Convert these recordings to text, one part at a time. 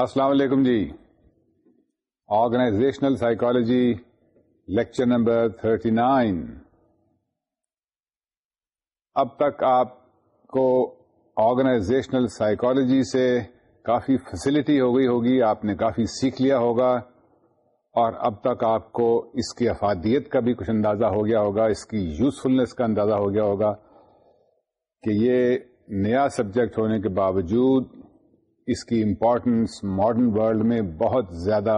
السلام علیکم جی آرگنائزیشنل سائیکالوجی لیکچر نمبر 39 اب تک آپ کو آرگنائزیشنل سائیکالوجی سے کافی فیسلٹی ہو گئی ہوگی آپ نے کافی سیکھ لیا ہوگا اور اب تک آپ کو اس کی افادیت کا بھی کچھ اندازہ ہو گیا ہوگا اس کی یوزفلنس کا اندازہ ہو گیا ہوگا کہ یہ نیا سبجیکٹ ہونے کے باوجود اس کی امپورٹنس ماڈرن ورلڈ میں بہت زیادہ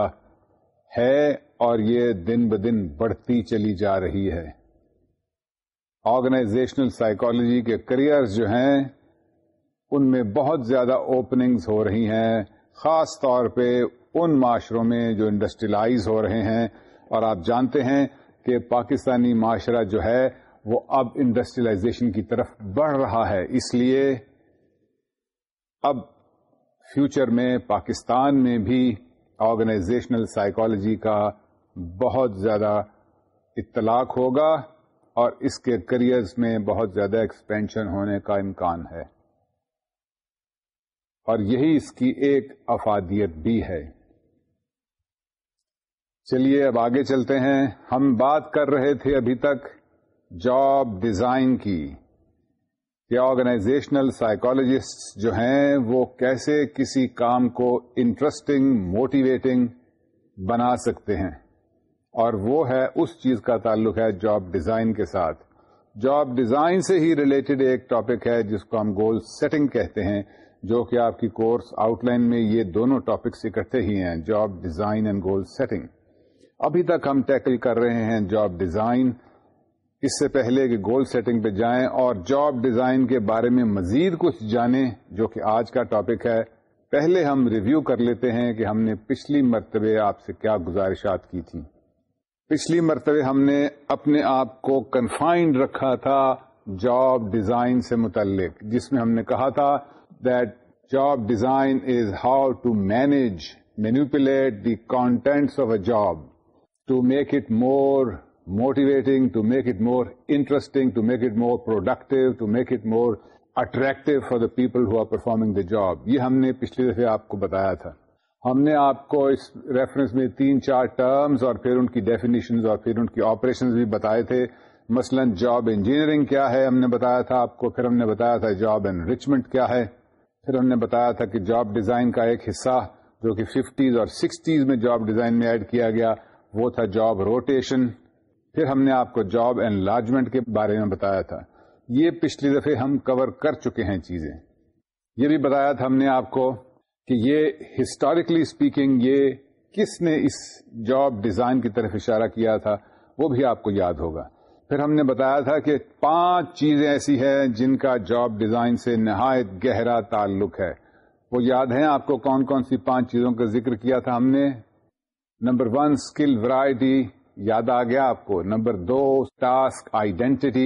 ہے اور یہ دن ب دن بڑھتی چلی جا رہی ہے آرگنائزیشنل سائیکالوجی کے کریئر جو ہیں ان میں بہت زیادہ اوپننگز ہو رہی ہیں خاص طور پہ ان معاشروں میں جو انڈسٹریلائز ہو رہے ہیں اور آپ جانتے ہیں کہ پاکستانی معاشرہ جو ہے وہ اب انڈسٹریلائزیشن کی طرف بڑھ رہا ہے اس لیے اب فیوچر میں پاکستان میں بھی آرگنائزیشنل سائیکالوجی کا بہت زیادہ اطلاق ہوگا اور اس کے کریئرز میں بہت زیادہ ایکسپینشن ہونے کا امکان ہے اور یہی اس کی ایک افادیت بھی ہے چلیے اب آگے چلتے ہیں ہم بات کر رہے تھے ابھی تک جاب ڈیزائن کی یا آرگنائزیشنل سائیکالوجسٹ جو ہیں وہ کیسے کسی کام کو انٹرسٹنگ موٹیویٹنگ بنا سکتے ہیں اور وہ ہے اس چیز کا تعلق ہے جاب ڈیزائن کے ساتھ جاب ڈیزائن سے ہی ریلیٹڈ ایک ٹاپک ہے جس کو ہم گول سیٹنگ کہتے ہیں جو کہ آپ کی کورس آؤٹ لائن میں یہ دونوں ٹاپکس اکٹھے ہی ہیں job design and goal setting ابھی تک ہم ٹیکل کر رہے ہیں جاب ڈیزائن اس سے پہلے کہ گول سیٹنگ پہ جائیں اور جاب ڈیزائن کے بارے میں مزید کچھ جانیں جو کہ آج کا ٹاپک ہے پہلے ہم ریویو کر لیتے ہیں کہ ہم نے پچھلی مرتبہ آپ سے کیا گزارشات کی تھی پچھلی مرتبہ ہم نے اپنے آپ کو کنفائنڈ رکھا تھا جاب ڈیزائن سے متعلق جس میں ہم نے کہا تھا that job design is how to manage manipulate the contents of a job to make it more motivating to make it more interesting to make it more productive to make it more attractive for the people who are performing the job یہ ہم نے پچھلی دفعہ آپ کو بتایا تھا ہم نے آپ کو اس ریفرنس میں تین چار ٹرمز اور پھر ان کی ڈیفینیشن اور پھر ان کی آپریشن بھی بتائے تھے مثلا جاب انجینئرنگ کیا ہے ہم نے بتایا تھا آپ کو پھر ہم نے بتایا تھا جاب انریچمنٹ کیا ہے پھر ہم نے بتایا تھا کہ جاب ڈیزائن کا ایک حصہ جو کہ ففٹیز اور سکسٹیز میں جاب ڈیزائن میں ایڈ کیا گیا وہ تھا جاب روٹیشن پھر ہم نے آپ کو جاب انلارجمنٹ لارجمنٹ کے بارے میں بتایا تھا یہ پچھلی دفعہ ہم کور کر چکے ہیں چیزیں یہ بھی بتایا تھا ہم نے آپ کو کہ یہ ہسٹوریکلی اسپیکنگ یہ کس نے اس جاب ڈیزائن کی طرف اشارہ کیا تھا وہ بھی آپ کو یاد ہوگا پھر ہم نے بتایا تھا کہ پانچ چیزیں ایسی ہیں جن کا جاب ڈیزائن سے نہایت گہرا تعلق ہے وہ یاد ہیں آپ کو کون کون سی پانچ چیزوں کا ذکر کیا تھا ہم نے نمبر ون اسکل ورائٹی یاد آ گیا آپ کو نمبر دو ٹاسک آئیڈینٹی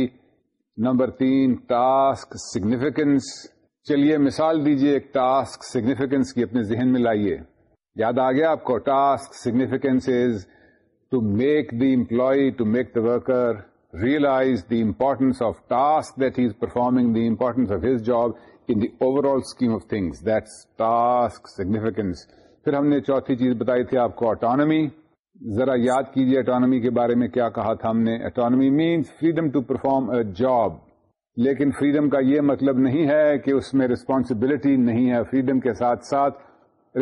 نمبر تین ٹاسک سگنیفیکینس چلیے مثال دیجیے ایک ٹاسک سگنیفیکینس کی اپنے ذہن میں لائیے یاد آ گیا آپ کو task significance is to make the employee to make the worker realise the importance of task that is performing the importance of his job in the overall scheme of things that task significance پھر ہم نے چوتھی چیز بتائی تھی آپ کو آٹانمی ذرا یاد کیجیے اٹانومی کے بارے میں کیا کہا تھا ہم نے autonomy means freedom to perform a job لیکن فریڈم کا یہ مطلب نہیں ہے کہ اس میں رسپانسبلٹی نہیں ہے فریڈم کے ساتھ ساتھ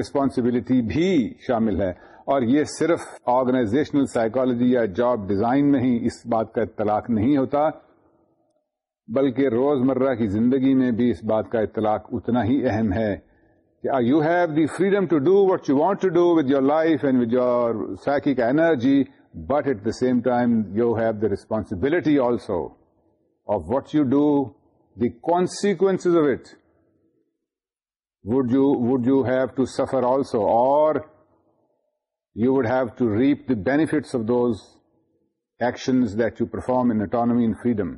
رسپانسبلٹی بھی شامل ہے اور یہ صرف آرگنائزیشنل سائیکالوجی یا جاب ڈیزائن میں ہی اس بات کا اطلاق نہیں ہوتا بلکہ روز مرہ کی زندگی میں بھی اس بات کا اطلاق اتنا ہی اہم ہے you have the freedom to do what you want to do with your life and with your psychic energy but at the same time you have the responsibility also of what you do the consequence of it would you would you have to suffer also or you would have to reap the benefits of those actions that you perform in autonomy in freedom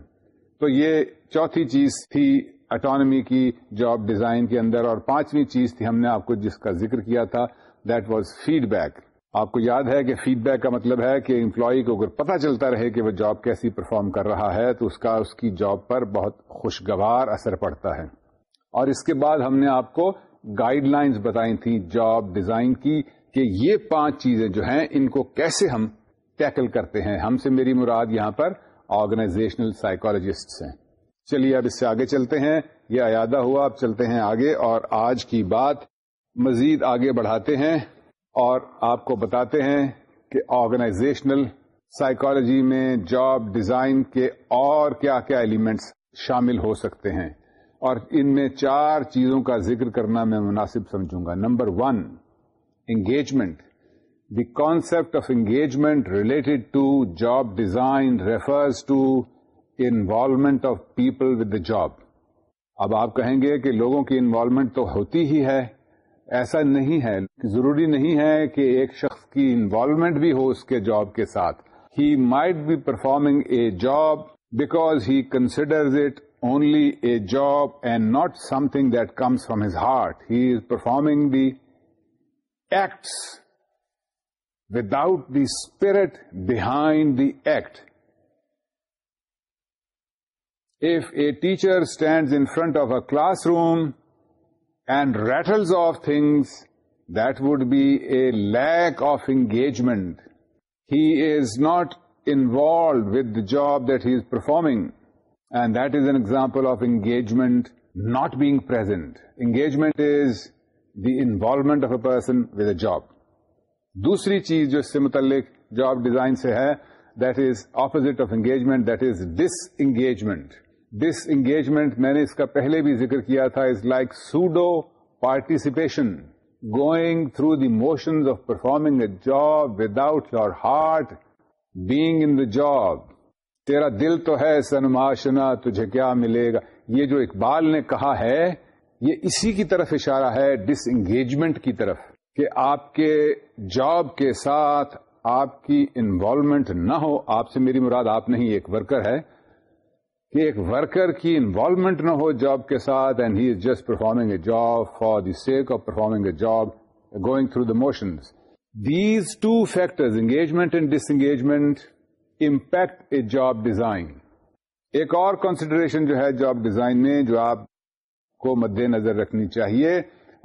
تو یہ چوتھی چیز تھی autonomy کی job design کے اندر اور پانچویں چیز تھی ہم نے آپ کو جس کا ذکر کیا تھا دیٹ واز فیڈ بیک آپ کو یاد ہے کہ فیڈ بیک کا مطلب ہے کہ امپلائی کو اگر پتہ چلتا رہے کہ وہ جاب کیسی پرفارم کر رہا ہے تو اس کا اس کی جاب پر بہت خوشگوار اثر پڑتا ہے اور اس کے بعد ہم نے آپ کو گائیڈ لائنز بتائی تھی جاب ڈیزائن کی کہ یہ پانچ چیزیں جو ہیں ان کو کیسے ہم ٹیکل کرتے ہیں ہم سے میری مراد یہاں پر آرگنائزیشنل سائکالوجیسٹ ہیں چلیے اب اس سے آگے چلتے ہیں یہ ایادہ ہوا اب چلتے ہیں آگے اور آج کی بات مزید آگے بڑھاتے ہیں اور آپ کو بتاتے ہیں کہ آرگنائزیشنل سائیکالوجی میں جاب ڈیزائن کے اور کیا کیا ایلیمنٹس شامل ہو سکتے ہیں اور ان میں چار چیزوں کا ذکر کرنا میں مناسب سمجھوں گا number one engagement the concept of engagement related to job design refers to involvement of people with the job اب آپ کہیں گے کہ لوگوں کی انوالومنٹ تو ہوتی ہی ہے ایسا نہیں ہے ضروری نہیں ہے کہ ایک شخص کی انوالومنٹ بھی ہو اس کے جاب کے ساتھ ہی might be performing a job because he considers it only a job and not something that comes from his heart he is performing the acts without the spirit behind the act if a teacher stands in front of a classroom and rattles off things, that would be a lack of engagement. He is not involved with the job that he is performing. And that is an example of engagement not being present. Engagement is the involvement of a person with a job. دوسری چیز جو اس سے متعلق job design سے ہے that is opposite of engagement that is disengagement disengagement میں نے اس کا پہلے بھی ذکر کیا تھا is like pseudo participation going through the motions of performing a job without your heart being in job تیرا دل تو ہے سنماشنا تجھے کیا ملے گا یہ جو اقبال نے کہا ہے یہ اسی کی طرف اشارہ ہے ڈس انگیجمنٹ کی طرف کہ آپ کے جاب کے ساتھ آپ کی انوالومنٹ نہ ہو آپ سے میری مراد آپ نہیں ایک ورکر ہے کہ ایک ورکر کی انوالومنٹ نہ ہو جاب کے ساتھ and he is just performing a job for the sake of performing a job going through the motions these two factors engagement and disengagement impact a job design ایک اور consideration جو ہے job design میں جو آپ کو مد نظر رکھنی چاہیے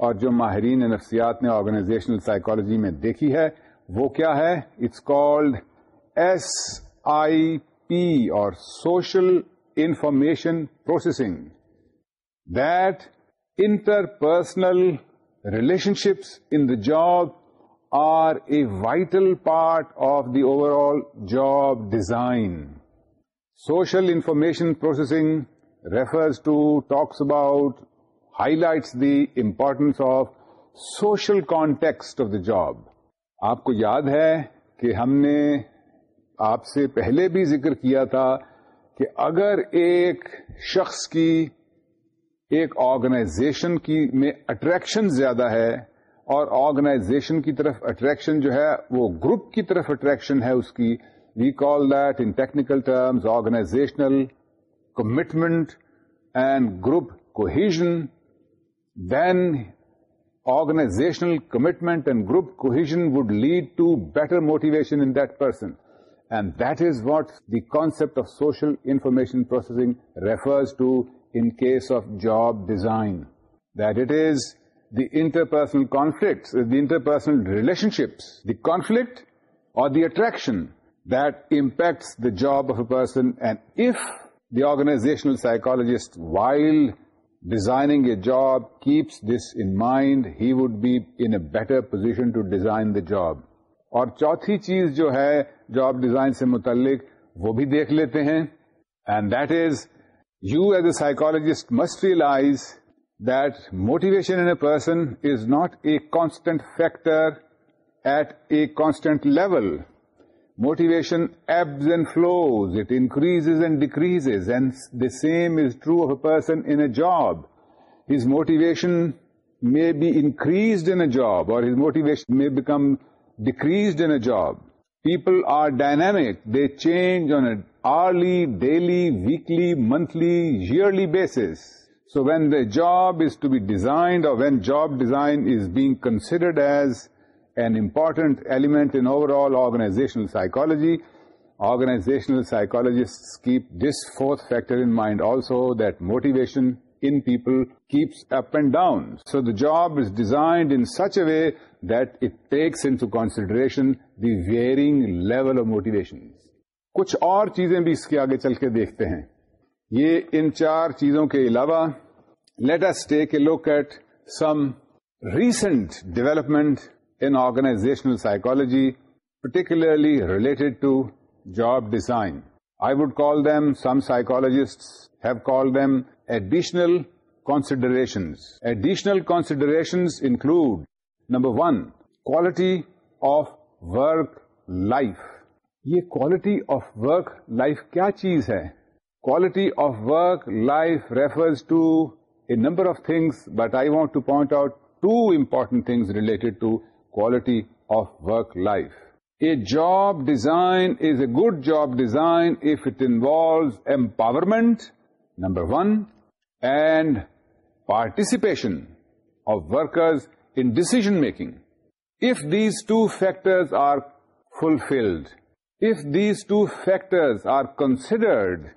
اور جو ماہرین نفسیات نے آرگنائزیشنل سائیکالوجی میں دیکھی ہے وہ کیا ہے it's called S I P اور social information processing that interpersonal relationships in the job are a vital part of the overall job design social information processing refers to talks about highlights the importance of social contacts of the job آپ کو یاد ہے کہ ہم نے آپ سے پہلے بھی ذکر کیا تھا کہ اگر ایک شخص کی ایک آرگنائزیشن کی میں اٹریکشن زیادہ ہے اور آرگنائزیشن کی طرف اٹریکشن جو ہے وہ گروپ کی طرف اٹریکشن ہے اس کی we call that in technical terms organisational commitment and group cohesion then organisational commitment and group cohesion would lead to better motivation in that person and that is what the concept of social information processing refers in case of job design that it is the interpersonal conflict the interpersonal relationships the conflict or the attraction that impacts the job of a person and if the organisational psychologist while designing a job keeps this in mind he would be in a better position to design the job اور چوتھی چیز جو ہے job design سے متعلق وہ بھی دیکھ لیتے ہیں and that is you as a psychologist must realise that motivation in a person is not a constant factor at a constant level motivation ebbs and flows it increase and decrease and the same is true of a person in a job his motivation may be increased in job اور decrease in People are dynamic. They change on an hourly, daily, weekly, monthly, yearly basis. So when the job is to be designed, or when job design is being considered as an important element in overall organizational psychology, organizational psychologists keep this fourth factor in mind also, that motivation in people keeps up and down. So the job is designed in such a way that it takes into consideration the varying level of motivations. کچھ اور چیزیں بھی اس کے آگے چل کے دیکھتے ہیں یہ ان چار چیزوں کے علاوہ let's take a look at some recent development in organisational psychology particularly related to job design I would call them some psychologist have called them additional considerations additional consideration include number one quality of work life یہ quality of work life کیا چیز ہے quality of work life refers to a number of things but I want to point out two important things related to quality of work life A job design is a good job design if it involves empowerment, number one, and participation of workers in decision making. If these two factors are fulfilled, if these two factors are considered,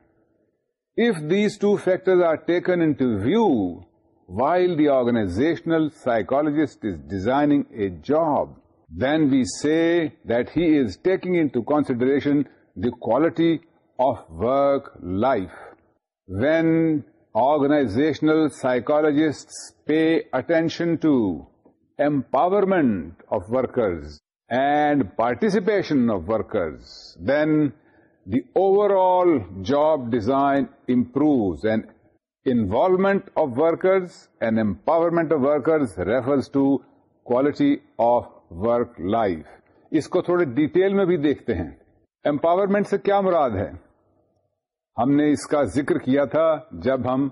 if these two factors are taken into view while the organizational psychologist is designing a job, then we say that he is taking into consideration the quality of work life. When organizational psychologists pay attention to empowerment of workers and participation of workers, then the overall job design improves, and involvement of workers and empowerment of workers refers to quality of work life اس کو تھوڑے detail میں بھی دیکھتے ہیں empowerment سے کیا مراد ہے ہم نے اس کا ذکر کیا تھا جب ہم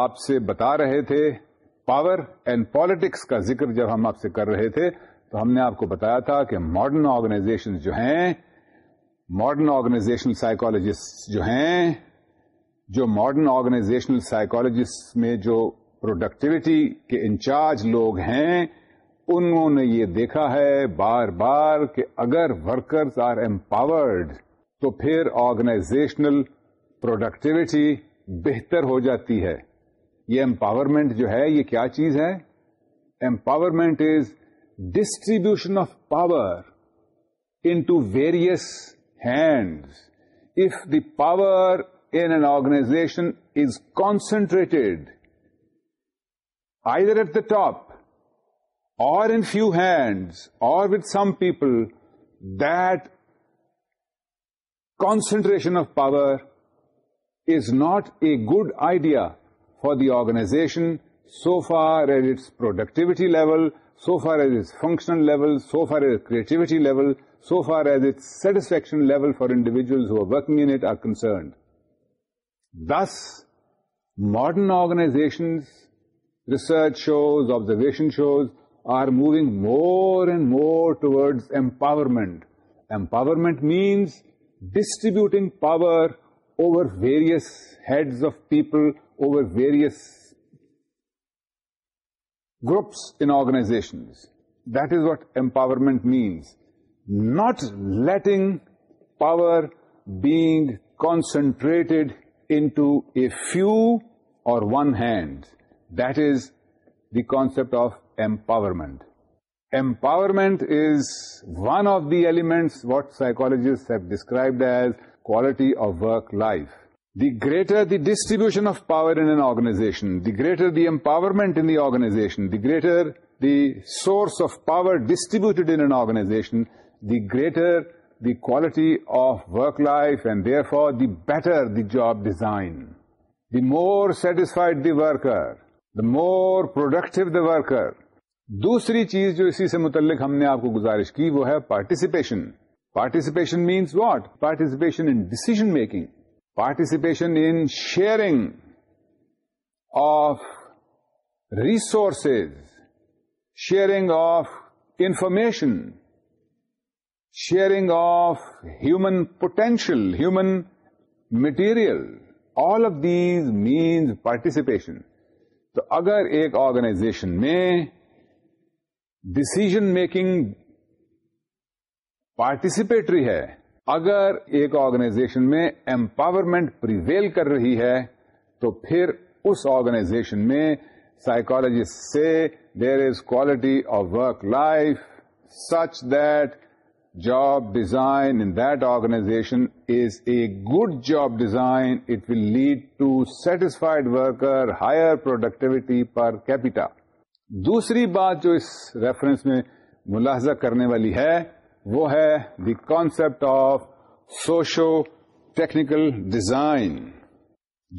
آپ سے بتا رہے تھے پاور اینڈ پالیٹکس کا ذکر جب ہم آپ سے کر رہے تھے تو ہم نے آپ کو بتایا تھا کہ ماڈرن آرگنائزیشن جو ہیں ماڈرن آرگنائزیشنل سائیکولوجسٹ جو ہیں جو ماڈرن آرگنائزیشنل سائیکالوجسٹ میں جو پروڈکٹیوٹی کے انچارج لوگ ہیں انہوں نے یہ دیکھا ہے بار بار کہ اگر ورکرز آر امپاورڈ تو پھر آرگنائزیشنل پروڈکٹیوٹی بہتر ہو جاتی ہے یہ امپاورمنٹ جو ہے یہ کیا چیز ہے empowerment is distribution of power into various hands if the power in an organization is concentrated I there at the top or in few hands, or with some people, that concentration of power is not a good idea for the organization so far as its productivity level, so far as its functional level, so far as its creativity level, so far as its satisfaction level for individuals who are working in it are concerned. Thus, modern organizations, research shows, observation shows, are moving more and more towards empowerment. Empowerment means distributing power over various heads of people, over various groups in organizations. That is what empowerment means. Not letting power being concentrated into a few or one hand. That is the concept of empowerment. Empowerment is one of the elements what psychologists have described as quality of work life. The greater the distribution of power in an organization, the greater the empowerment in the organization, the greater the source of power distributed in an organization, the greater the quality of work life, and therefore the better the job design. The more satisfied the worker, the more productive the worker دوسری چیز جو اسی سے متعلق ہم نے آپ کو گزارش کی وہ ہے participation participation means what participation in decision making participation in sharing of resources sharing of information sharing of human potential human material all of these means participation تو اگر ایک آرگنائزیشن میں ڈسیزن میکنگ پارٹیسپیٹری ہے اگر ایک organization میں empowerment prevail کر رہی ہے تو پھر اس آرگنائزیشن میں سائیکالوجسٹ سے there is quality of work life such that job design in that organization is a good job design, it will lead to satisfied worker, higher productivity per capita. دوسری بات جو اس ریفرنس میں ملاحظہ کرنے والی ہے وہ ہے the concept of socio technical design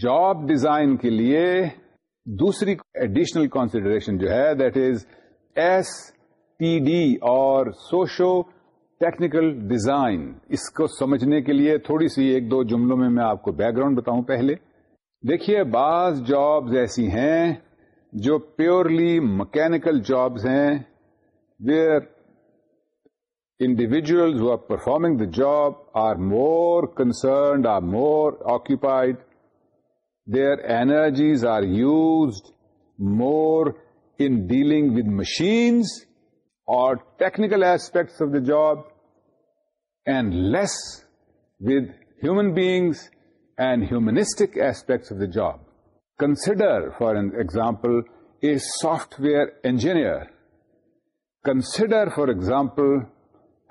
job design کے لیے دوسری ایڈیشنل کانسیڈریشن جو ہے that is S T D اور سوشو ٹیکنیکل ڈیزائن اس کو سمجھنے کے لیے تھوڑی سی ایک دو جملوں میں میں آپ کو بیک گراؤنڈ بتاؤں پہلے دیکھیے بعض جابز ایسی ہیں جو پیورلی مکینکل جابز ہیں where there who are performing the job are more concerned are more occupied their energies are used more in dealing with machines اور technical aspects of the job and less with human beings and humanistic aspects of the job consider for example a software engineer consider for example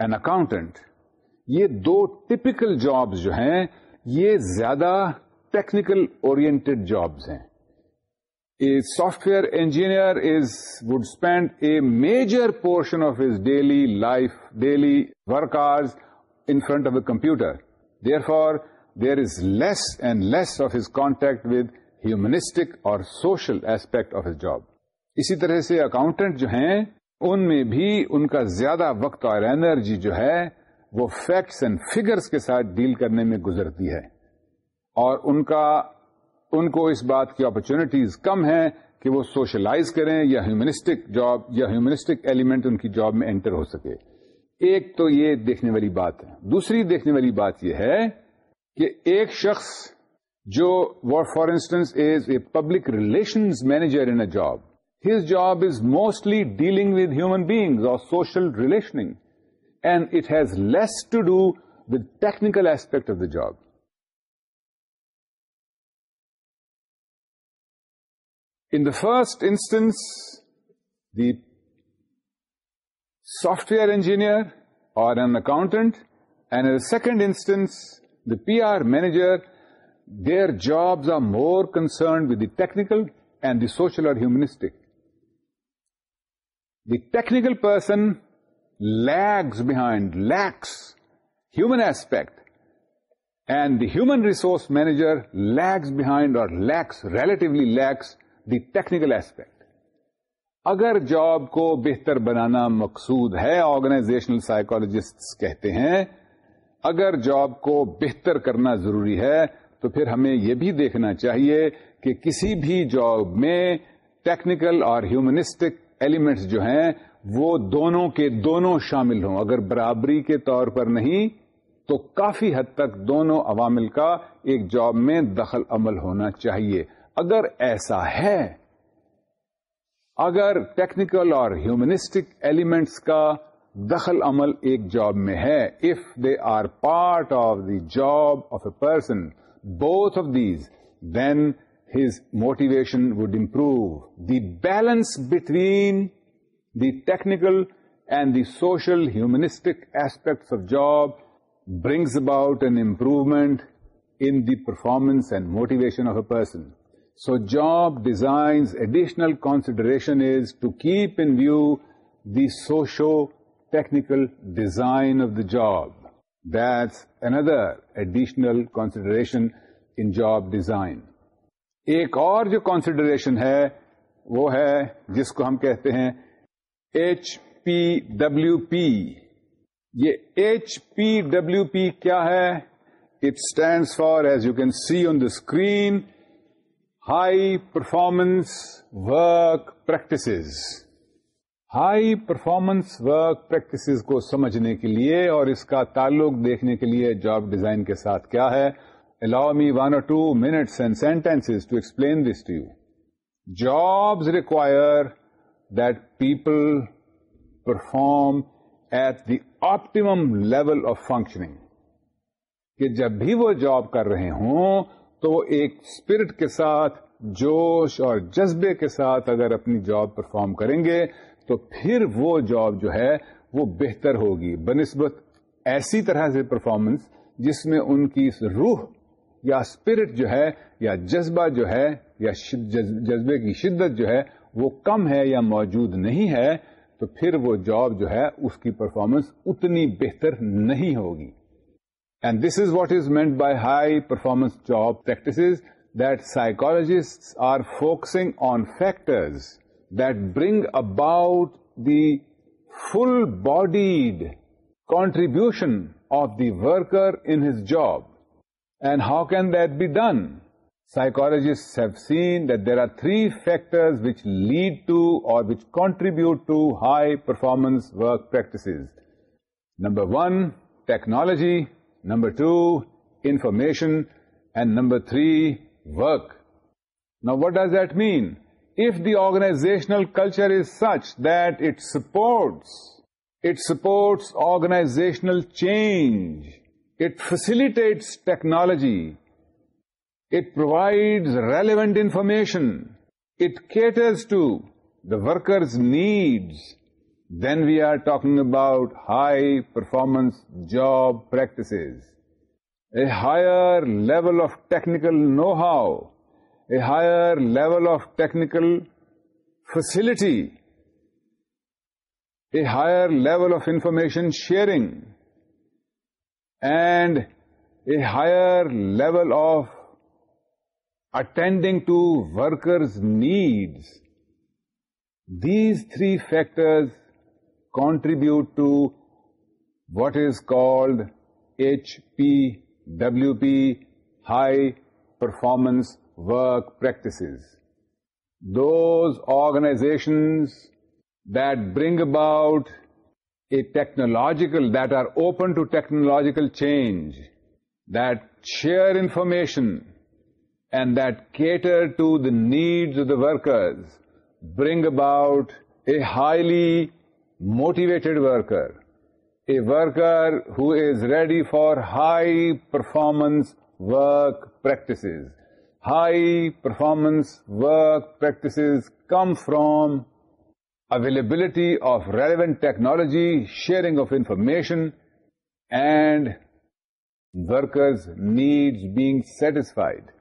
an accountant یہ دو typical jobs جو ہیں یہ زیادہ technical oriented jobs ہیں a software engineer is would spend a major portion of his daily life daily workers in front of a computer therefore there is less and less of his contact with humanistic اور social aspect of his job اسی طرح سے accountant جو ہیں ان میں بھی ان کا زیادہ وقت اور انرجی جو ہے وہ فیکٹس اینڈ فگرس کے ساتھ ڈیل کرنے میں گزرتی ہے اور ان ان کا کو اس بات کی اپرچونیٹیز کم ہیں کہ وہ سوشلائز کریں یا ہیومنسٹک جاب یا ہیومنسٹک ایلیمنٹ ان کی جاب میں انٹر ہو سکے ایک تو یہ دیکھنے والی بات ہے دوسری دیکھنے والی بات یہ ہے کہ ایک شخص جو for instance is a public relation manager in a job his job is mostly dealing with human beings اور social relationing and it has less to do with technical aspect of the job in the first instance the software engineer or an accountant, and in the second instance, the PR manager, their jobs are more concerned with the technical and the social or humanistic. The technical person lags behind, lacks human aspect, and the human resource manager lags behind or lacks, relatively lacks, the technical aspect. اگر job کو بہتر بنانا مقصود ہے organizational psychologist کہتے ہیں اگر job کو بہتر کرنا ضروری ہے تو پھر ہمیں یہ بھی دیکھنا چاہیے کہ کسی بھی جاب میں ٹیکنیکل اور ہیومنسٹک ایلیمنٹس جو ہیں وہ دونوں کے دونوں شامل ہوں اگر برابری کے طور پر نہیں تو کافی حد تک دونوں عوامل کا ایک جاب میں دخل عمل ہونا چاہیے اگر ایسا ہے اگر ٹیکنیکل اور ہیومنسٹک ایلیمنٹس کا دخل عمل ایک جاب میں ہے if they are part of the job of a person both of these then his motivation would improve the balance between the technical and the social humanistic aspects of job brings about an improvement in the performance and motivation of a person so job designs additional consideration is to keep in view the socio technical design of the job the other additional consideration in job design ایک اور جو consideration ہے وہ ہے جس کو ہم کہتے ہیں ایچ پی ڈبلو پی یہ ایچ پی ڈبلو پی کیا ہے it stand for as you can see on the screen high performance work practices high performance work practices کو سمجھنے کے لیے اور اس کا تعلق دیکھنے کے لیے جاب ڈیزائن کے ساتھ کیا ہے allow me one or two minutes and sentences to explain this to you jobs require that people perform at the optimum level of functioning کہ جب بھی وہ جاب کر رہے ہوں تو وہ ایک اسپرٹ کے ساتھ جوش اور جذبے کے ساتھ اگر اپنی جاب پرفارم کریں گے تو پھر وہ جاب جو ہے وہ بہتر ہوگی بنسبت ایسی طرح سے پرفارمنس جس میں ان کی روح یا اسپرٹ جو ہے یا جذبہ جو ہے یا جذبے کی شدت جو ہے وہ کم ہے یا موجود نہیں ہے تو پھر وہ جاب جو ہے اس کی پرفارمنس اتنی بہتر نہیں ہوگی And this is what is meant by high performance job practices, that psychologists are focusing on factors that bring about the full-bodied contribution of the worker in his job. And how can that be done? Psychologists have seen that there are three factors which lead to or which contribute to high performance work practices. Number one, technology. Number two, information. And number three, work. Now what does that mean? If the organizational culture is such that it supports organizational change, it facilitates technology, it provides relevant information, it caters to the workers' needs, then we are talking about high performance job practices, a higher level of technical know-how, a higher level of technical facility, a higher level of information sharing, and a higher level of attending to workers' needs. These three factors contribute to what is called HPWP, High Performance Work Practices. Those organizations that bring about that are open to technological change, that share information and that cater to the needs of the workers, bring about a highly motivated worker, a worker who is ready for high performance work practices. High performance work practices come from availability of relevant technology, sharing of information, and workers' needs being satisfied.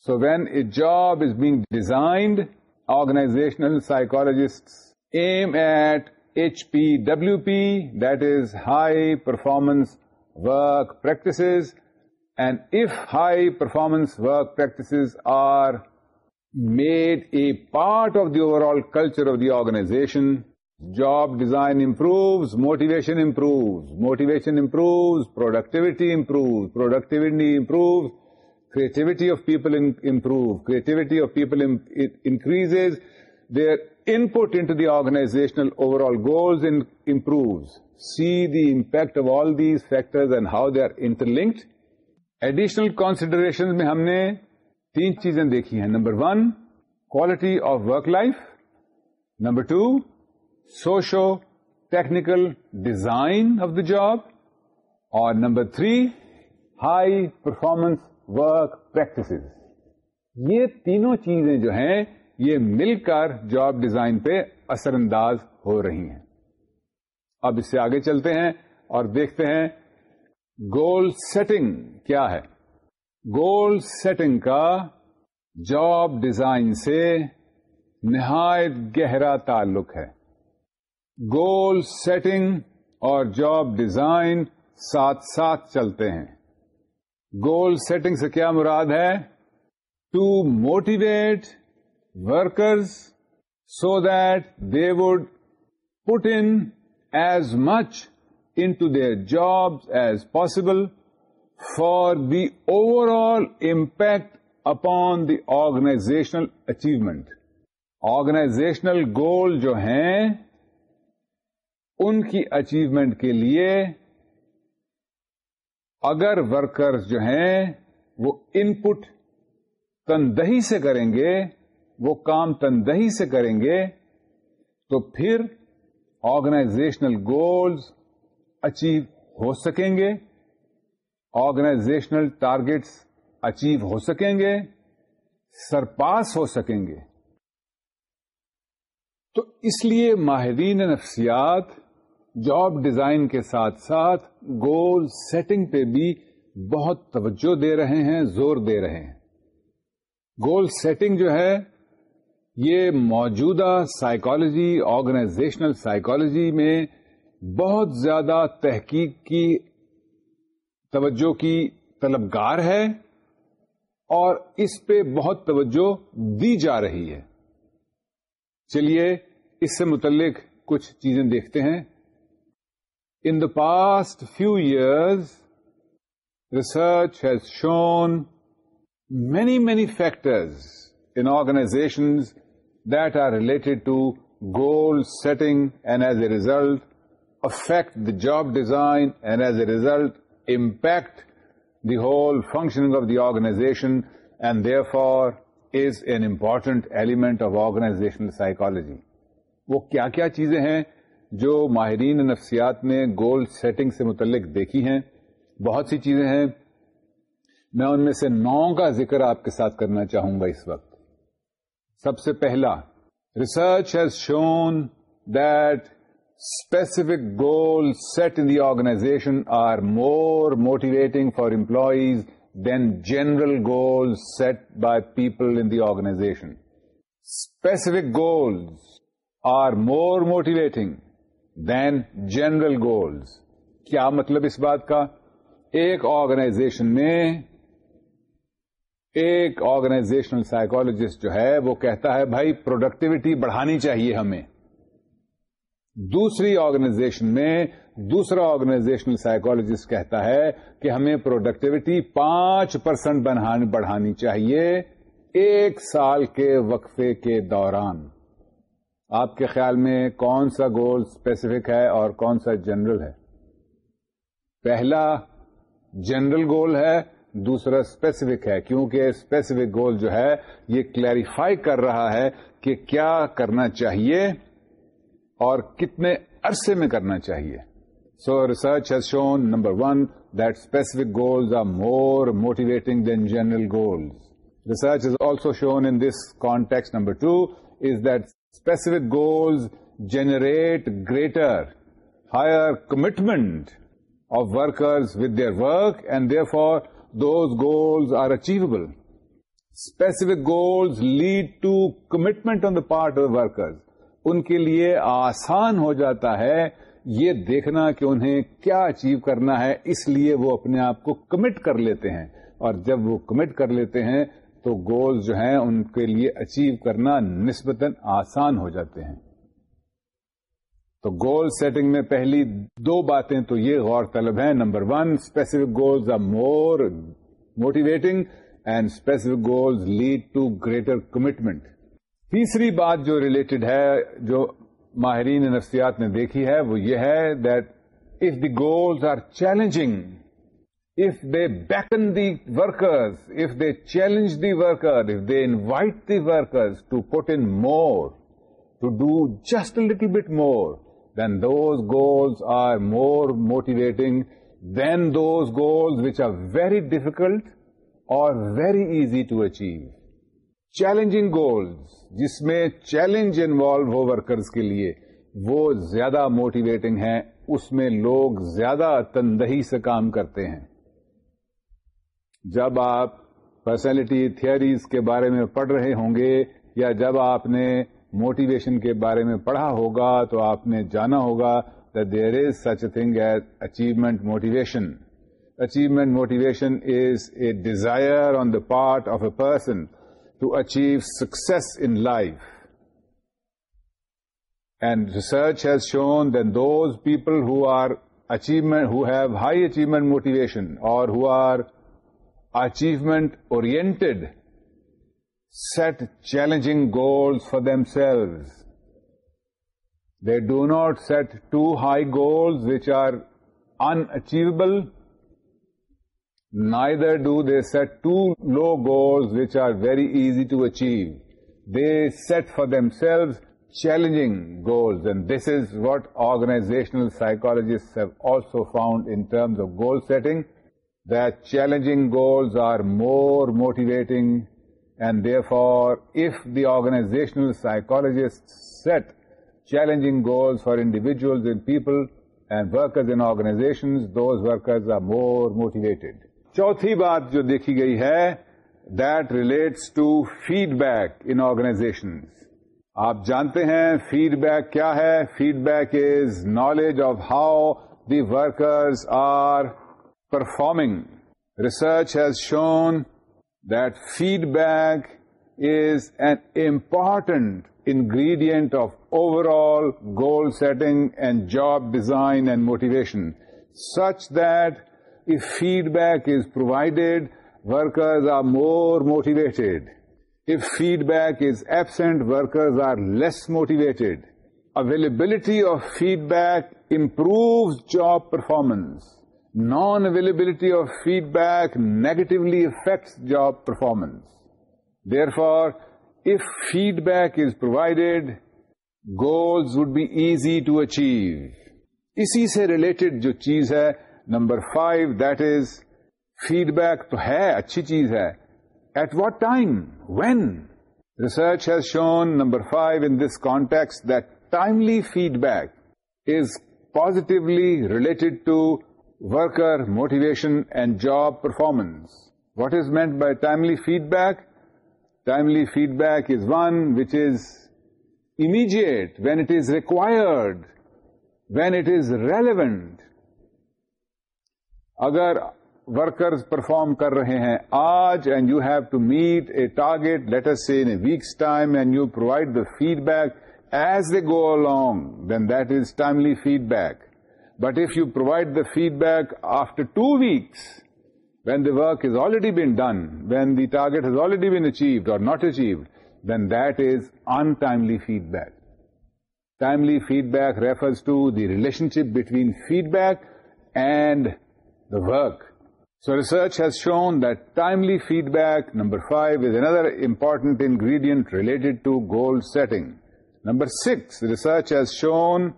So when a job is being designed, organizational psychologists aim at HPWP, that is high performance work practices. And if high performance work practices are made a part of the overall culture of the organization, job design improves, motivation improves. Motivation improves, productivity improves. Productivity improves, creativity of people improves. Creativity of people increases. Their input into the organizational overall goals improve see the impact of all these factors and how they are interlinked additional consideration میں ہم نے تین چیزیں دیکھی ہیں number one quality of work life number two socio technical design of the job اور number three high performance work practice یہ تینوں چیزیں جو ہیں یہ مل کر جاب ڈیزائن پہ اثر انداز ہو رہی ہیں اب اس سے آگے چلتے ہیں اور دیکھتے ہیں گول سیٹنگ کیا ہے گول سیٹنگ کا جاب ڈیزائن سے نہایت گہرا تعلق ہے گول سیٹنگ اور جاب ڈیزائن ساتھ ساتھ چلتے ہیں گول سیٹنگ سے کیا مراد ہے to motivate workers so that they would put in as much into their jobs as possible for the overall impact upon the organizational achievement. Organizational goal جو ہیں ان کی achievement کے لیے اگر workers جو ہیں وہ input تندہی سے کریں گے وہ کام تندہی سے کریں گے تو پھر آرگنائزیشنل گولز اچیو ہو سکیں گے آرگنائزیشنل ٹارگیٹس اچیو ہو سکیں گے سرپاس ہو سکیں گے تو اس لیے ماہرین نفسیات جاب ڈیزائن کے ساتھ ساتھ گول سیٹنگ پہ بھی بہت توجہ دے رہے ہیں زور دے رہے ہیں گول سیٹنگ جو ہے یہ موجودہ سائیکالوجی آرگنائزیشنل سائیکالوجی میں بہت زیادہ تحقیق کی توجہ کی طلبگار ہے اور اس پہ بہت توجہ دی جا رہی ہے چلیے اس سے متعلق کچھ چیزیں دیکھتے ہیں in the past few years research has shown many many factors in organizations that are related to goal setting and as a result affect the job design and as a result impact the whole functioning of the organization and therefore is an important element of organization psychology وہ کیا کیا چیزیں ہیں جو ماہرین نفسیات نے goal setting سے متعلق دیکھی ہیں بہت سی چیزیں ہیں میں ان میں سے نا کا ذکر آپ کے ساتھ کرنا چاہوں گا اس وقت سب سے پہلا research has shown that specific goal set in the organization are more motivating for employees than general goal set by people in the organization specific goals are more motivating than general goals کیا مطلب اس بات کا ایک organization میں ایک organisational psychologist جو ہے وہ کہتا ہے بھائی پروڈکٹیوٹی بڑھانی چاہیے ہمیں دوسری آرگنائزیشن میں دوسرا آرگنائزیشنل سائیکولوجسٹ کہتا ہے کہ ہمیں پروڈکٹیوٹی پانچ پرسینٹ بڑھانی چاہیے ایک سال کے وقفے کے دوران آپ کے خیال میں کون سا گول اسپیسیفک ہے اور کون سا جنرل ہے پہلا جنرل گول ہے دوسرا اسپیسیفک ہے کیونکہ اسپیسیفک گول جو ہے یہ کلیریفائی کر رہا ہے کہ کیا کرنا چاہیے اور کتنے عرصے میں کرنا چاہیے so research has shown number one that specific goals are more motivating than general goals research is also shown in this context number two is that specific goals generate greater higher commitment of workers with their work and therefore those goals are Specific specific goals lead to commitment on the part of workers ان کے لیے آسان ہو جاتا ہے یہ دیکھنا کہ انہیں کیا اچیو کرنا ہے اس لیے وہ اپنے آپ کو کمٹ کر لیتے ہیں اور جب وہ کمٹ کر لیتے ہیں تو گولز جو ہیں ان کے لیے اچیو کرنا نسبتاً آسان ہو جاتے ہیں تو گول سیٹنگ میں پہلی دو باتیں تو یہ غور طلب ہیں number one specific goals are more motivating and specific goals lead to greater commitment تیسری بات جو ریلیٹڈ ہے جو ماہرین نفسیات نے دیکھی ہے وہ یہ ہے that if the goals are if if they beckon the workers if they challenge the worker if they invite the workers to put in more do just a little bit more, do goals are more motivating than those goal are very difficult اور very easy to achieve challenging goals جس میں challenge involve ہو ورکرز کے لیے وہ زیادہ motivating ہیں اس میں لوگ زیادہ تندہی سے کام کرتے ہیں جب آپ پرسنالٹی تھیئریز کے بارے میں پڑھ رہے ہوں گے یا جب آپ نے موٹیویشن کے بارے میں پڑھا ہوگا تو آپ نے جانا ہوگا there is such a thing as achievement motivation achievement motivation is a desire on the part of a person to achieve success in life and research has shown then those people who are achievement who have high achievement motivation اور who are achievement oriented set challenging goals for themselves. They do not set too high goals which are unachievable. Neither do they set too low goals which are very easy to achieve. They set for themselves challenging goals, and this is what organizational psychologists have also found in terms of goal setting, that challenging goals are more motivating and therefore if the organizational psychologist set challenge goals for individuals in people and workers in organizations those workers are more motivated چوتھی بات جو دیکھی گئی ہے that relates to feedback انگناشن آپ جانتے ہیں فیڈ بیک کیا ہے feedback is knowledge of how the workers are performing research has shown that feedback is an important ingredient of overall goal setting and job design and motivation, such that if feedback is provided, workers are more motivated. If feedback is absent, workers are less motivated. Availability of feedback improves job performance. Non availability of feedback negatively affects job performance therefore if feedback is provided goals would be easy to achieve اسی سے related جو چیز ہے number five that is feedback تو ہے اچھی چیز ہے at what time when research has shown number five in this context timely feedback is positively related to worker motivation and job performance what is meant by timely feedback timely feedback is one which is immediate when it is required when it is relevant اگر workers perform کر رہے ہیں آج and you have to meet a target later say in a week's time and you provide the feedback as they go along then that is timely feedback But if you provide the feedback after 2 weeks, when the work has already been done, when the target has already been achieved or not achieved, then that is untimely feedback. Timely feedback refers to the relationship between feedback and the work. So research has shown that timely feedback, number 5, is another important ingredient related to goal setting. Number 6, research has shown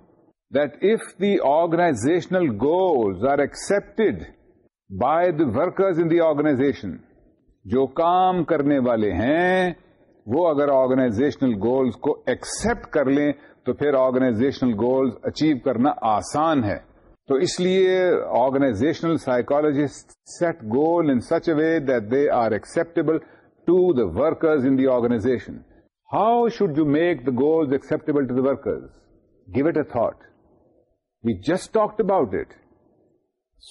that if the organizational goals are accepted by the workers in the organization, جو کام کرنے والے ہیں وہ اگر organizational goals کو accept کر لیں تو پھر آرگنائزیشنل گولز اچیو کرنا آسان ہے تو اس لیے organizational psychologist set goal in such a way that they are acceptable to the workers in the organization how should you make the goals acceptable to the workers give it a thought We just talked about it.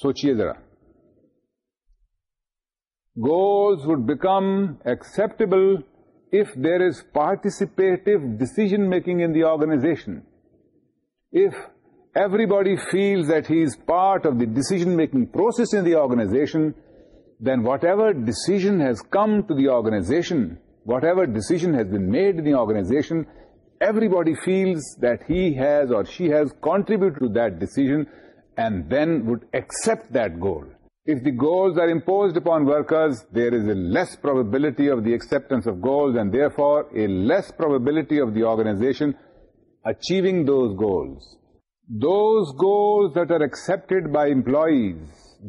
Sochiye zara. Goals would become acceptable if there is participative decision making in the organization. If everybody feels that he is part of the decision making process in the organization, then whatever decision has come to the organization, whatever decision has been made in the organization everybody feels that he has or she has contributed to decision and then would accept that goal if the goals are imposed upon workers there is a less probability of the acceptance of goals and therefore a less probability of the organization achieving those goals those goals that are accept by employees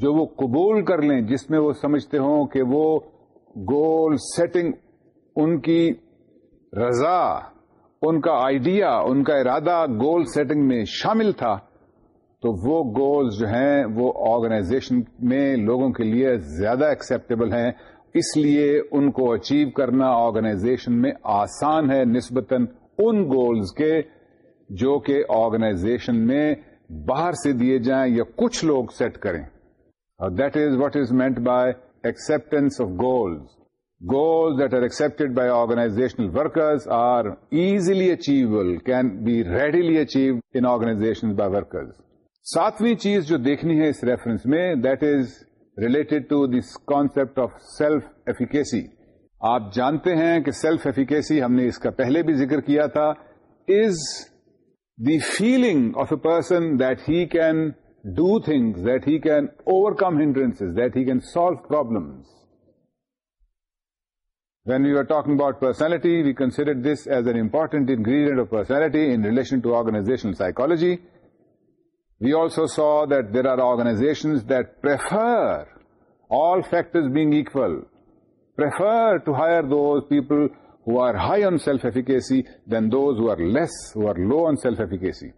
جو وہ قبول کر لیں جس میں وہ سمجھتے ہوں کہ وہ گول سیٹنگ ان کی رضا ان کا آئیڈیا ان کا ارادہ گول سیٹنگ میں شامل تھا تو وہ گولز جو ہیں وہ آرگنائزیشن میں لوگوں کے لیے زیادہ ایکسپٹیبل ہیں اس لیے ان کو اچیو کرنا آرگنائزیشن میں آسان ہے نسبتاً ان گولز کے جو کہ آرگنائزیشن میں باہر سے دیے جائیں یا کچھ لوگ سیٹ کریں that is what is meant by acceptance of goals goals that are accepted by organizational workers are easily achievable, can be readily achieved in organizations by workers. ساتویں چیز جو دیکھنی ہے اس ریفرنس میں that is related to this concept of self efficacy آپ جانتے ہیں کہ سیلف ایفیکیسی ہم نے اس کا پہلے بھی ذکر کیا تھا is the feeling of a person that he can do things that he can overcome ہینڈریس that he can solve problems When we were talking about personality, we considered this as an important ingredient of personality in relation to organizational psychology. We also saw that there are organizations that prefer, all factors being equal, prefer to hire those people who are high on self-efficacy than those who are low on self-efficacy.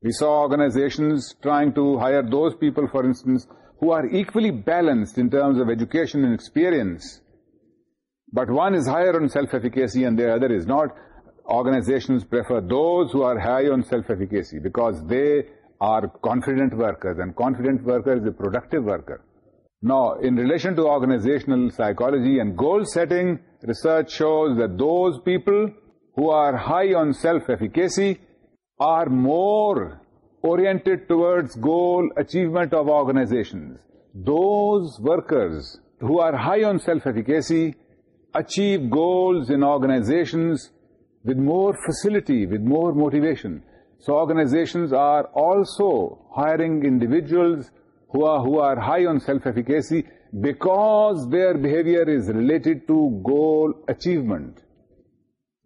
We saw organizations trying to hire those people, for instance, who are equally balanced in terms of education and experience, but one is higher on self-efficacy and the other is not. Organizations prefer those who are high on self-efficacy because they are confident workers, and confident worker is a productive worker. Now, in relation to organizational psychology and goal setting, research shows that those people who are high on self-efficacy are more oriented towards goal achievement of organizations. Those workers who are high on self-efficacy achieve goals in organizations with more facility, with more motivation. So organizations are also hiring individuals who are high on self-efficacy because their behavior is related to goal achievement.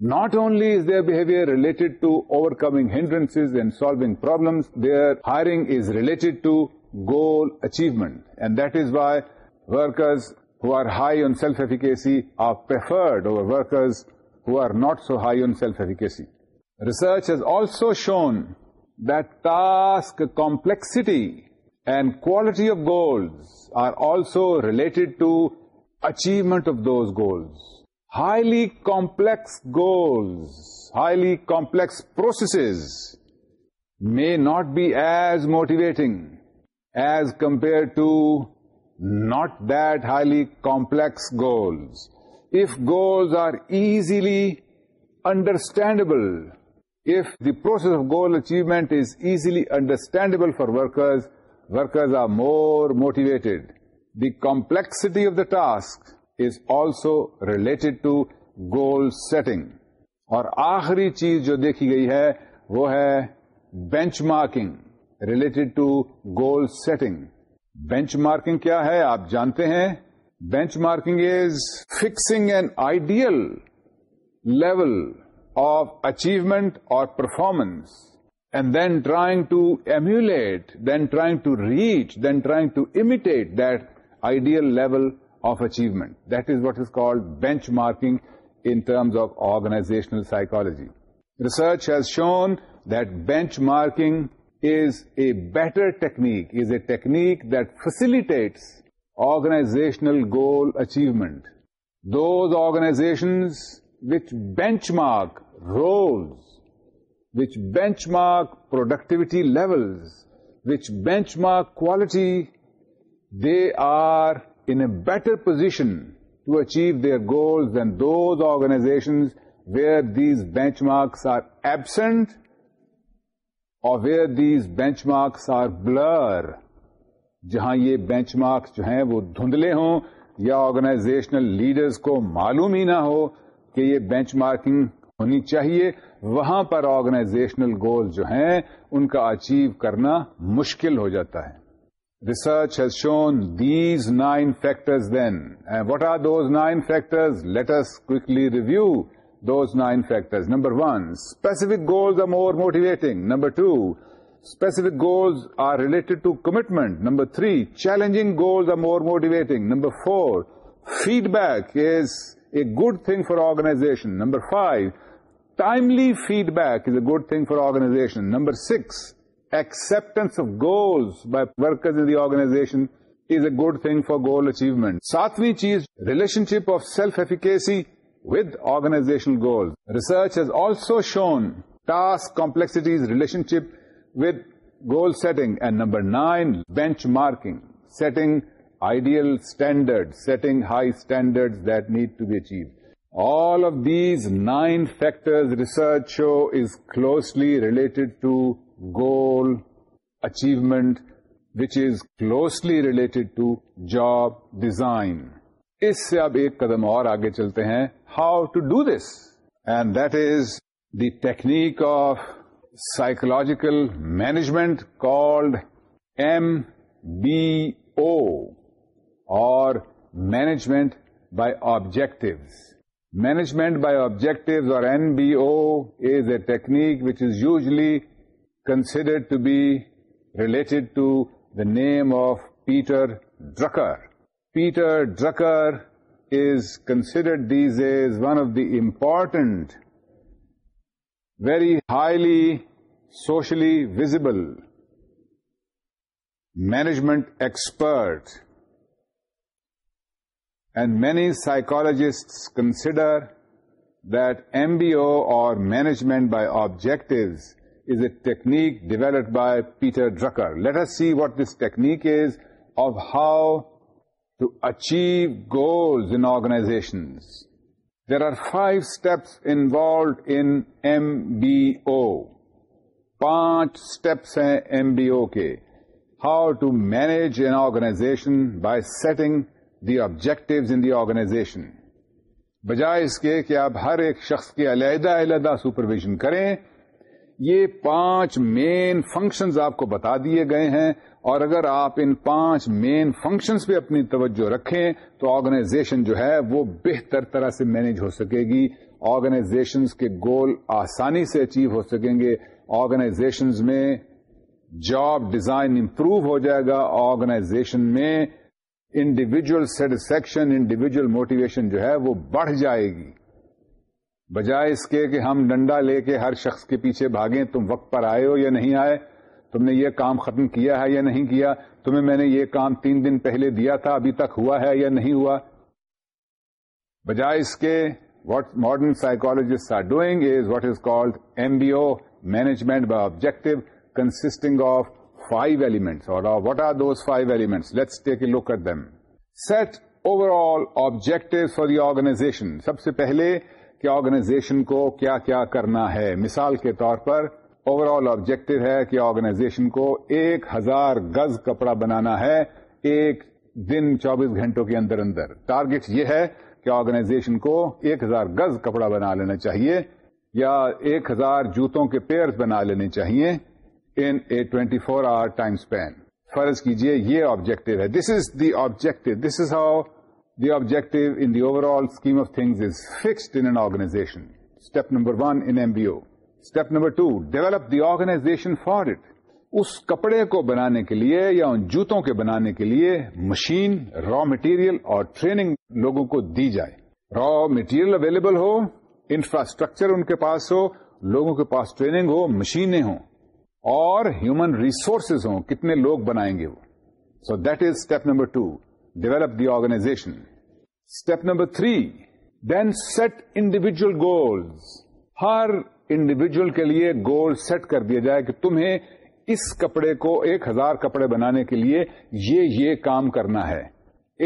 Not only is their behavior related to overcoming hindrances and solving problems, their hiring is related to goal achievement. And that is why workers who are high on self-efficacy are preferred over workers who are not so high on self-efficacy. Research has also shown that task complexity and quality of goals are also related to achievement of those goals. Highly complex goals, highly complex processes may not be as motivating as compared to not that highly complex goals. If goals are easily understandable, if the process of goal achievement is easily understandable for workers, workers are more motivated. The complexity of the task is also related to goal setting. اور آخری چیز جو دیکھی گئی ہے وہ ہے benchmarking related to goal setting benchmarking کیا ہے آپ جانتے ہیں benchmarking is fixing an ideal level of achievement اور performance and then trying to emulate then trying to reach then trying to imitate that ideal level of achievement that is what is called benchmarking in terms of organizational psychology research has shown that benchmarking is a better technique, is a technique that facilitates organizational goal achievement. Those organizations which benchmark roles, which benchmark productivity levels, which benchmark quality, they are in a better position to achieve their goals than those organizations where these benchmarks are absent اور where these benchmarks are blur جہاں یہ bench marks جو ہیں وہ دھندلے ہوں یا organizational leaders کو معلوم ہی نہ ہو کہ یہ بینچ مارکنگ ہونی چاہیے وہاں پر آرگنائزیشنل گول جو ہیں ان کا اچیو کرنا مشکل ہو جاتا ہے research has shown these nine factors then what what are those nine factors let's quickly review those 9 factors. Number 1, specific goals are more motivating. Number 2, specific goals are related to commitment. Number 3, challenging goals are more motivating. Number 4, feedback is a good thing for organization. Number 5, timely feedback is a good thing for organization. Number 6, acceptance of goals by workers in the organization is a good thing for goal achievement. 7th cheez, relationship of self-efficacy with organizational goals. Research has also shown task complexity's relationship with goal setting. And number 9, benchmarking, setting ideal standards, setting high standards that need to be achieved. All of these 9 factors, research show, is closely related to goal achievement, which is closely related to job design. اس سے اب ایک قدم اور آگے چلتے ہیں how to do this and that is the technique of psychological management called M B O or management by objectives management by objectives or M B O is a technique which is usually considered to be related to the name of Peter Drucker Peter Drucker is considered these days one of the important, very highly socially visible management expert, and many psychologists consider that MBO, or management by objectives, is a technique developed by Peter Drucker. Let us see what this technique is of how to achieve goals in organization there are five steps involved ان پانچ steps ہیں M B کے how to manage an organization by setting the objectives in the organization بجائے اس کے کہ آپ ہر ایک شخص کے علیحدہ علیحدہ سپرویژن کریں یہ پانچ مین فنکشنز آپ کو بتا دیے گئے ہیں اور اگر آپ ان پانچ مین فنکشنز پہ اپنی توجہ رکھیں تو آرگنائزیشن جو ہے وہ بہتر طرح سے مینج ہو سکے گی آرگنائزیشنز کے گول آسانی سے اچیو ہو سکیں گے آرگنائزیشنز میں جاب ڈیزائن امپروو ہو جائے گا آرگنائزیشن میں انڈیویجل سیٹسفیکشن انڈیویجل موٹیویشن جو ہے وہ بڑھ جائے گی بجائے اس کے کہ ہم ڈنڈا لے کے ہر شخص کے پیچھے بھاگیں تم وقت پر آئے ہو یا نہیں آئے تم نے یہ کام ختم کیا ہے یا نہیں کیا تمہیں میں نے یہ کام تین دن پہلے دیا تھا ابھی تک ہوا ہے یا نہیں ہوا بجائے اس کے what modern psychologist are doing is what is called M B O management by objective consisting of five elements اور what are those five elements let's take a at them set overall objective for the organization سب سے پہلے کہ organization کو کیا کیا کرنا ہے مثال کے طور پر اوور آل آبجیکٹو ہے کہ آرگنائزیشن کو ایک ہزار گز کپڑا بنانا ہے ایک دن چوبیس گھنٹوں کے اندر اندر ٹارگیٹ یہ ہے کہ آرگنائزیشن کو ایک ہزار گز کپڑا بنا لینا چاہیے یا ایک ہزار جوتوں کے پیئر بنا لینے چاہیے in a twenty four hour time span فرض کیجئے یہ آبجیکٹو ہے this is the objective this is how the objective in the overall scheme of things is fixed an step number one in M MBO. Step number two develop the organization for it اس کپڑے کو بنانے کے لیے یا ان جوتوں کے بنانے کے لیے مشین را مٹیریل اور ٹریننگ لوگوں کو دی جائے را مٹیریل اویلیبل ہو انفراسٹرکچر ان کے پاس ہو لوگوں کے پاس ٹریننگ ہو مشینیں ہوں اور ہیومن ریسورسز ہوں کتنے لوگ بنائیں گے وہ so that is step number two develop the organization. Step number three then set individual goals ہر انڈیویجل کے لیے گول سیٹ کر دیا جائے کہ تمہیں اس کپڑے کو ایک ہزار کپڑے بنانے کے لیے یہ یہ کام کرنا ہے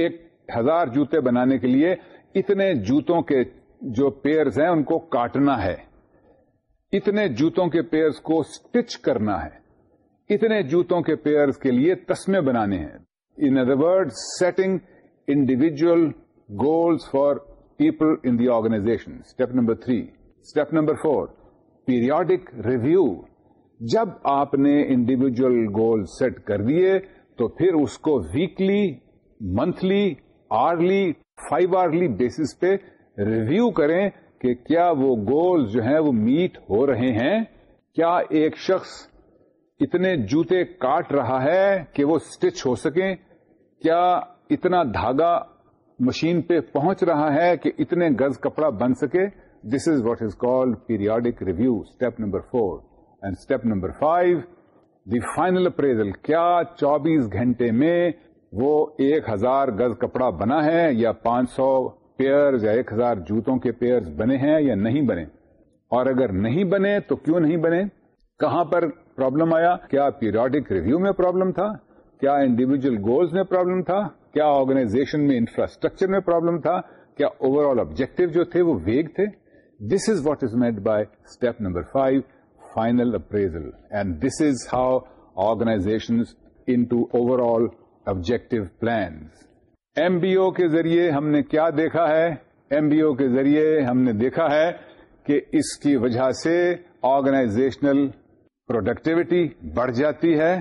ایک ہزار جوتے بنانے کے لیے اتنے جوتوں کے جو پیئرز ہیں ان کو کاٹنا ہے اتنے جوتوں کے پیئرز کو سٹچ کرنا ہے اتنے جوتوں کے پیئرز کے لیے تسمے بنانے ہیں words, setting individual goals for people in the organization. Step number three step number four periodic review جب آپ نے انڈیویجل گول سیٹ کر دیے تو پھر اس کو weekly monthly yearly five yearly بیس پہ ریویو کریں کہ کیا وہ گول جو ہیں وہ میٹ ہو رہے ہیں کیا ایک شخص اتنے جوتے کاٹ رہا ہے کہ وہ سٹچ ہو سکیں کیا اتنا دھاگا مشین پہ پہنچ رہا ہے کہ اتنے گز کپڑا بن سکے this is what is called periodic review step number four and step number five the final appraisal کیا چوبیس گھنٹے میں وہ ایک ہزار گز کپڑا بنا ہے یا پانچ سو پیئر یا ایک ہزار جوتوں کے پیئرز بنے ہیں یا نہیں بنے اور اگر نہیں بنے تو کیوں نہیں بنے کہاں پر پرابلم آیا کیا پیریاڈک ریویو میں پرابلم تھا کیا انڈیویجل گولز میں پرابلم تھا کیا آرگنائزیشن میں انفراسٹرکچر میں پرابلم تھا کیا اوور آل آبجیکٹو جو تھے وہ ویگ تھے this is what is made by step number five final appraisal and this is how organization in to overall objective plans M B O کے ذریعے ہم نے کیا دیکھا ہے ایم بی او کے ذریعے ہم نے دیکھا ہے کہ اس کی وجہ سے آرگنائزیشنل پروڈکٹیوٹی بڑھ جاتی ہے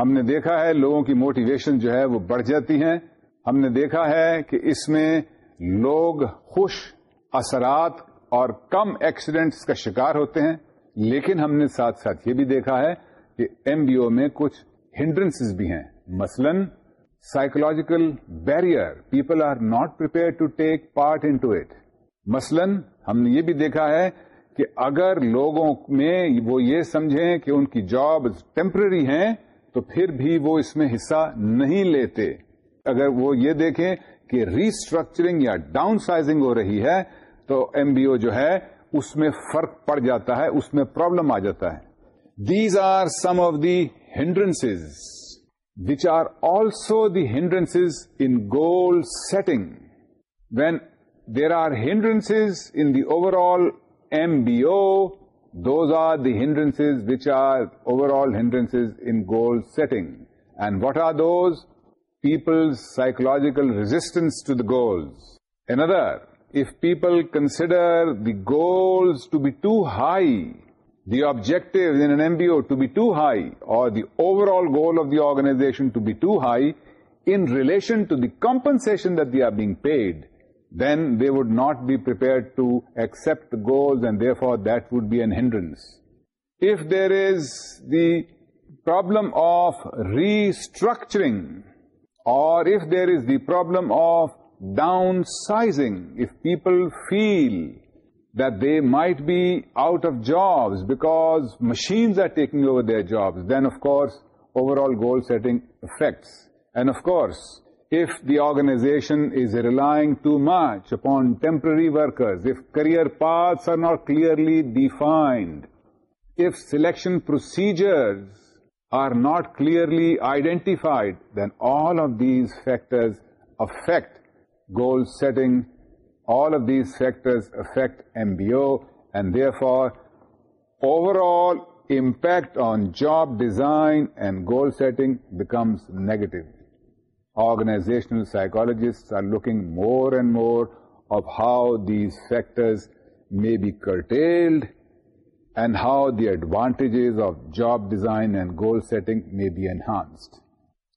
ہم نے دیکھا ہے لوگوں کی موٹیویشن جو ہے وہ بڑھ جاتی ہیں ہم نے دیکھا ہے کہ اس میں لوگ خوش اثرات اور کم ایکسیڈنٹس کا شکار ہوتے ہیں لیکن ہم نے ساتھ ساتھ یہ بھی دیکھا ہے کہ ایم بی او میں کچھ ہنڈرنسز بھی ہیں مثلا psychological barrier people are not prepared to take part into it مثلا ہم نے یہ بھی دیکھا ہے کہ اگر لوگوں میں وہ یہ سمجھیں کہ ان کی جاب ٹیمپرری ہیں تو پھر بھی وہ اس میں حصہ نہیں لیتے اگر وہ یہ دیکھیں کہ ریسٹرکچرنگ یا ڈاؤن سائزنگ ہو رہی ہے تو ایم بی او جو ہے اس میں فرق پڑ جاتا ہے اس میں پرابلم آ جاتا ہے these are some of the hindrance which are also the hindrance in goal setting when there are hindrance in the overall M B O Those are the hindrances which are overall hindrances in goal setting. And what are those? People's psychological resistance to the goals. Another, if people consider the goals to be too high, the objectives in an MBO to be too high, or the overall goal of the organization to be too high, in relation to the compensation that they are being paid, then they would not be prepared to accept the goals, and therefore that would be an hindrance. If there is the problem of restructuring, or if there is the problem of downsizing, if people feel that they might be out of jobs because machines are taking over their jobs, then of course overall goal setting affects. And of course if the organization is relying too much upon temporary workers, if career paths are not clearly defined, if selection procedures are not clearly identified, then all of these factors affect goal setting, all of these factors affect MBO, and therefore overall impact on job design and goal setting becomes negative. Organizational psychologists are looking more and more of how these factors may be curtailed and how the advantages of job design and goal setting may be enhanced.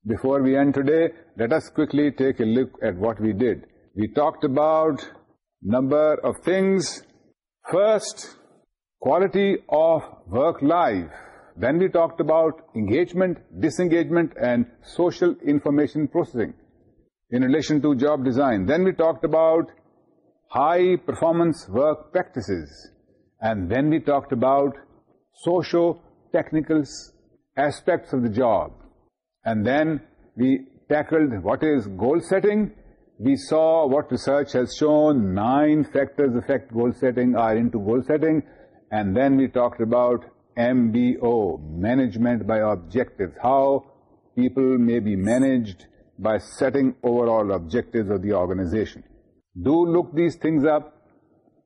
Before we end today, let us quickly take a look at what we did. We talked about number of things. First, quality of work life. Then we talked about engagement, disengagement, and social information processing in relation to job design. Then we talked about high-performance work practices. And then we talked about socio-technical aspects of the job. And then we tackled what is goal setting. We saw what research has shown, 9 factors affect goal setting, are into goal setting. And then we talked about M B O management by objective how people may be managed by setting overall objectives of the organization do look these things up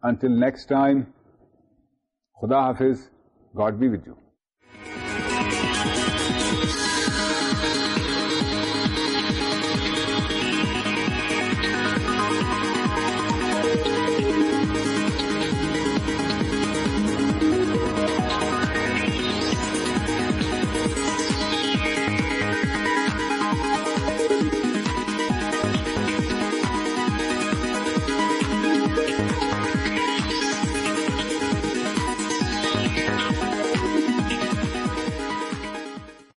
until next time خدا حافظ God be with you